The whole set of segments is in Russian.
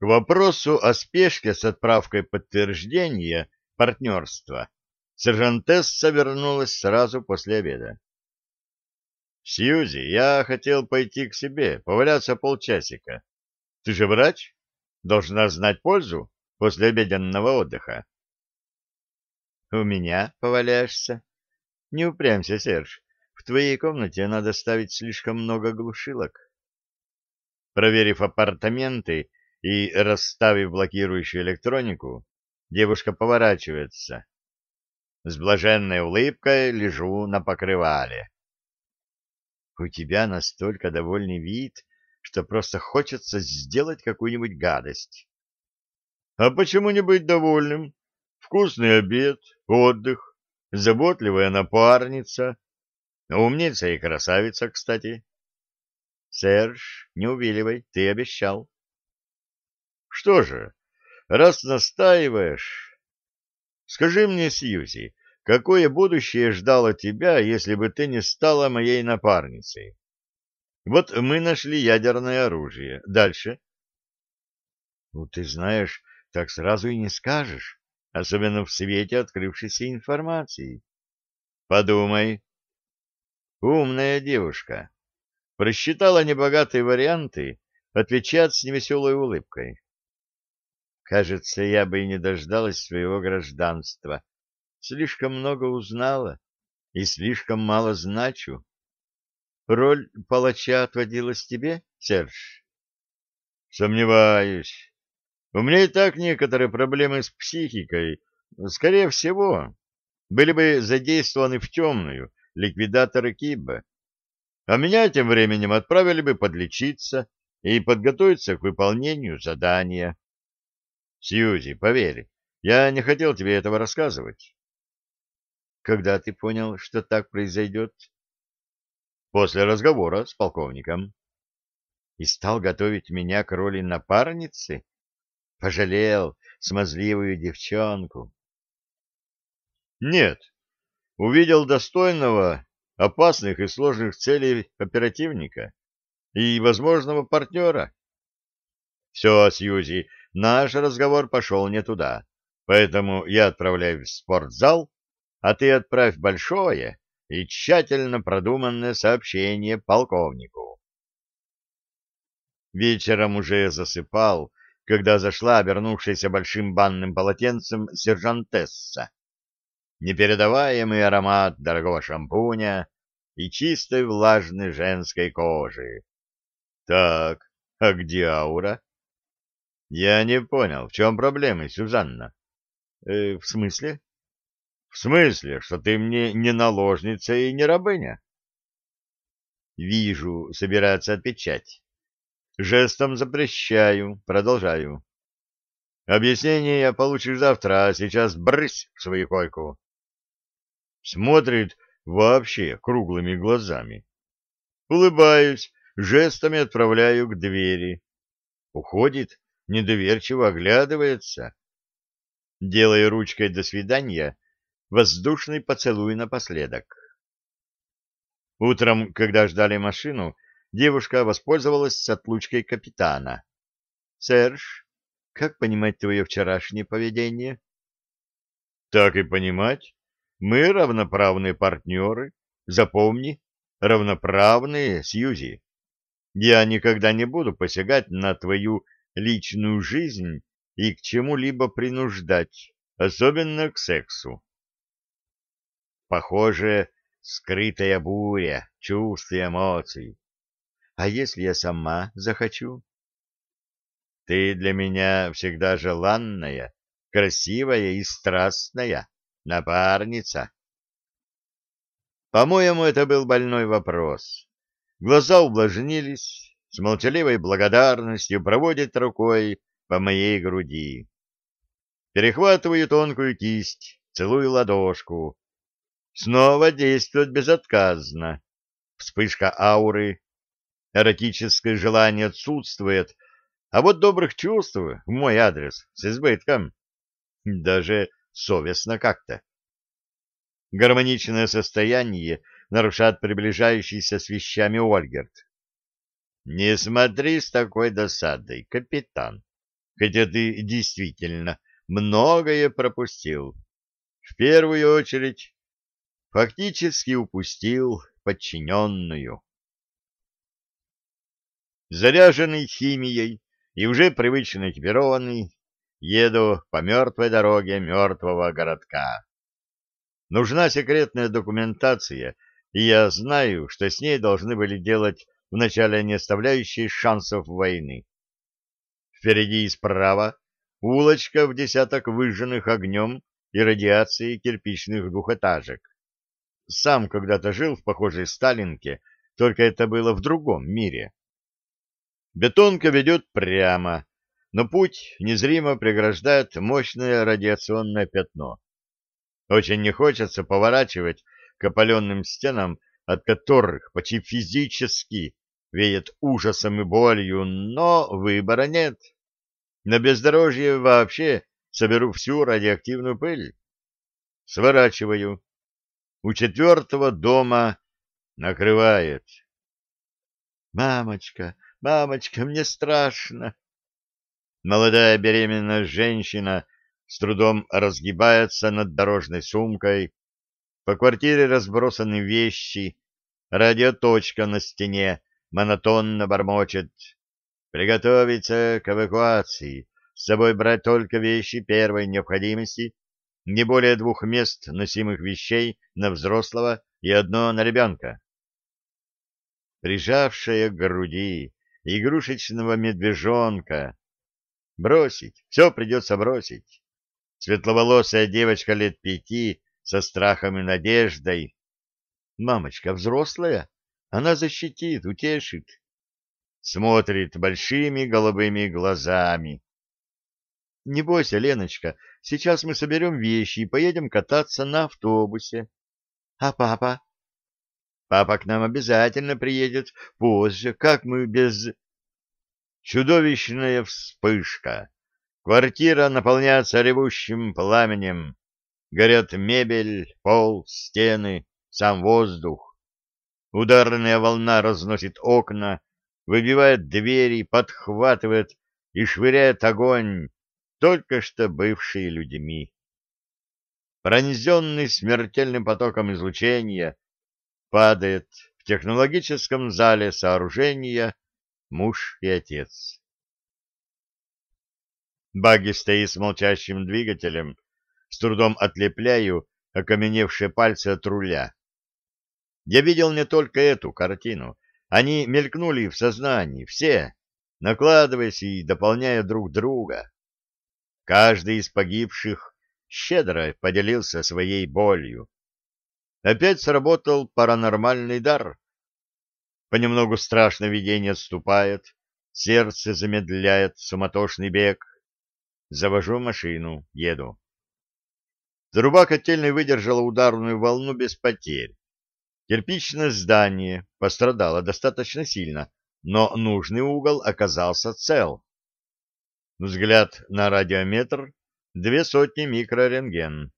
К вопросу о спешке с отправкой подтверждения партнерства сержантесса вернулась сразу после обеда. «Сьюзи, я хотел пойти к себе, поваляться полчасика. Ты же врач? Должна знать пользу после обеденного отдыха». «У меня поваляешься? Не упрямься, Серж. В твоей комнате надо ставить слишком много глушилок». Проверив апартаменты и расставив блокирующую электронику, девушка поворачивается. С блаженной улыбкой лежу на покрывале. У тебя настолько довольный вид, что просто хочется сделать какую-нибудь гадость. А почему не быть довольным? Вкусный обед, отдых, заботливая напарница, умница и красавица, кстати. Серж, не увиливай, ты обещал. Что же, раз настаиваешь... Скажи мне, Сьюзи, какое будущее ждало тебя, если бы ты не стала моей напарницей? Вот мы нашли ядерное оружие. Дальше? Ну, ты знаешь, так сразу и не скажешь, особенно в свете открывшейся информации. Подумай. Умная девушка. Просчитала небогатые варианты, отвечает с невеселой улыбкой. Кажется, я бы и не дождалась своего гражданства. Слишком много узнала и слишком мало значу. Роль палача отводилась тебе, Серж? Сомневаюсь. У меня и так некоторые проблемы с психикой. Скорее всего, были бы задействованы в темную ликвидаторы Киба. А меня тем временем отправили бы подлечиться и подготовиться к выполнению задания. Сьюзи, поверь, я не хотел тебе этого рассказывать. Когда ты понял, что так произойдет? После разговора с полковником. И стал готовить меня к роли напарницы? Пожалел смазливую девчонку. Нет, увидел достойного, опасных и сложных целей оперативника и возможного партнера. Все, Сьюзи, наш разговор пошел не туда, поэтому я отправляюсь в спортзал а ты отправь большое и тщательно продуманное сообщение полковнику. Вечером уже засыпал, когда зашла обернувшаяся большим банным полотенцем сержантесса. Непередаваемый аромат дорогого шампуня и чистой влажной женской кожи. Так, а где аура? Я не понял, в чем проблема, Сюзанна? Э, в смысле? В смысле, что ты мне не наложница и не рабыня? Вижу, собирается отпечать. Жестом запрещаю, продолжаю. Объяснение получишь завтра, а сейчас брысь в свою койку. Смотрит вообще круглыми глазами. Улыбаюсь, жестами отправляю к двери. Уходит, недоверчиво оглядывается. Делая ручкой «до свидания», воздушный поцелуй напоследок. Утром, когда ждали машину, девушка воспользовалась отлучкой капитана. — Серж, как понимать твое вчерашнее поведение? — Так и понимать. Мы равноправные партнеры. Запомни, равноправные, Сьюзи. Я никогда не буду посягать на твою личную жизнь и к чему-либо принуждать, особенно к сексу. Похоже, скрытая буря чувств и эмоций. А если я сама захочу? Ты для меня всегда желанная, красивая и страстная напарница. По-моему, это был больной вопрос. Глаза увлажнились, с молчаливой благодарностью проводит рукой по моей груди. Перехватываю тонкую кисть, целую ладошку, Снова действует безотказно. Вспышка ауры. Эротическое желание отсутствует, а вот добрых чувств в мой адрес с избытком. Даже совестно как-то. Гармоничное состояние нарушает приближающийся с вещами Ольгерт. Не смотри с такой досадой, капитан. хотя ты действительно многое пропустил. В первую очередь, фактически упустил подчиненную. Заряженный химией и уже привычно экипированный, еду по мертвой дороге мертвого городка. Нужна секретная документация, и я знаю, что с ней должны были делать вначале не оставляющие шансов войны. Впереди и справа улочка в десяток выжженных огнем и радиацией кирпичных двухэтажек. Сам когда-то жил в похожей Сталинке, только это было в другом мире. Бетонка ведет прямо, но путь незримо преграждает мощное радиационное пятно. Очень не хочется поворачивать к опаленным стенам, от которых почти физически веет ужасом и болью, но выбора нет. На бездорожье вообще соберу всю радиоактивную пыль. Сворачиваю. У четвертого дома накрывает. «Мамочка, мамочка, мне страшно!» Молодая беременная женщина с трудом разгибается над дорожной сумкой. По квартире разбросаны вещи, радиоточка на стене монотонно бормочет. Приготовиться к эвакуации, с собой брать только вещи первой необходимости, не более двух мест носимых вещей на взрослого и одно на ребенка. Прижавшая к груди игрушечного медвежонка, Бросить, все придется бросить. Светловолосая девочка лет пяти со страхом и надеждой. Мамочка взрослая, она защитит, утешит. Смотрит большими голубыми глазами. Не бойся, Леночка, сейчас мы соберем вещи и поедем кататься на автобусе. А папа? Папа к нам обязательно приедет позже. Как мы без... Чудовищная вспышка. Квартира наполняется ревущим пламенем. Горят мебель, пол, стены, сам воздух. Ударная волна разносит окна, выбивает двери, подхватывает и швыряет огонь, только что бывшие людьми. Пронзенный смертельным потоком излучения, падает в технологическом зале сооружения муж и отец. Багги стоит с молчащим двигателем, с трудом отлепляю окаменевшие пальцы от руля. Я видел не только эту картину. Они мелькнули в сознании, все, накладываясь и дополняя друг друга. Каждый из погибших щедро поделился своей болью. Опять сработал паранормальный дар. Понемногу страшное видение отступает, сердце замедляет суматошный бег. Завожу машину, еду. Труба котельной выдержала ударную волну без потерь. Кирпичное здание пострадало достаточно сильно, но нужный угол оказался цел. Взгляд на радиометр — две сотни микрорентген.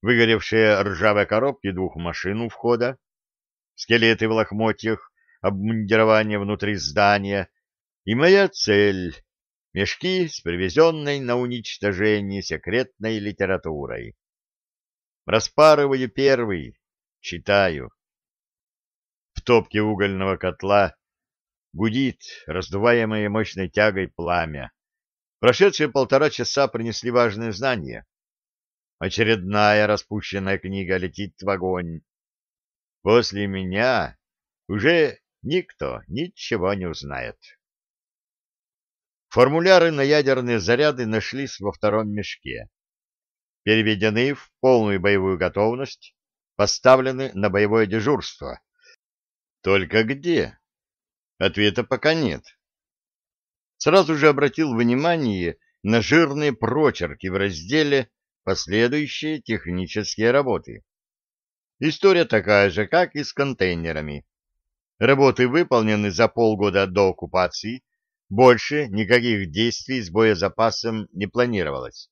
Выгоревшие ржавые коробки двух машин у входа, скелеты в лохмотьях, обмундирование внутри здания, и моя цель — мешки с привезенной на уничтожение секретной литературой. Распарываю первый, читаю. В топке угольного котла гудит, раздуваемое мощной тягой пламя. Прошедшие полтора часа принесли важные знания. Очередная распущенная книга летит в огонь. После меня уже никто ничего не узнает. Формуляры на ядерные заряды нашлись во втором мешке. Переведены в полную боевую готовность, поставлены на боевое дежурство. Только где? Ответа пока нет. Сразу же обратил внимание на жирные прочерки в разделе «Последующие технические работы». История такая же, как и с контейнерами. Работы выполнены за полгода до оккупации, больше никаких действий с боезапасом не планировалось.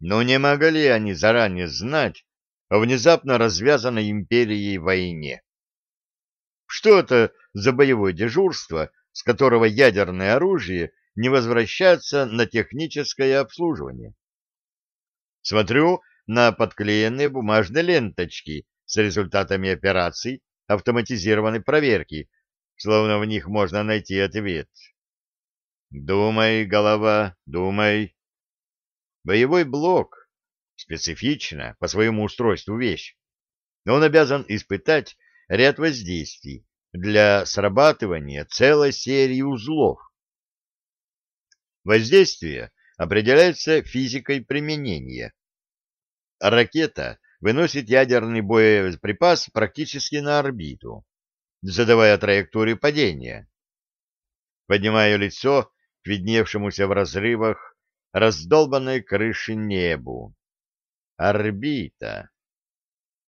Но не могли они заранее знать о внезапно развязанной империей войне. Что это за боевое дежурство, с которого ядерное оружие не возвращаться на техническое обслуживание. Смотрю на подклеенные бумажные ленточки с результатами операций автоматизированной проверки, словно в них можно найти ответ. Думай, голова, думай. Боевой блок специфично по своему устройству вещь, но он обязан испытать ряд воздействий для срабатывания целой серии узлов. Воздействие определяется физикой применения. Ракета выносит ядерный боеприпас практически на орбиту, задавая траекторию падения. Поднимаю лицо к видневшемуся в разрывах раздолбанной крыши небу. Орбита.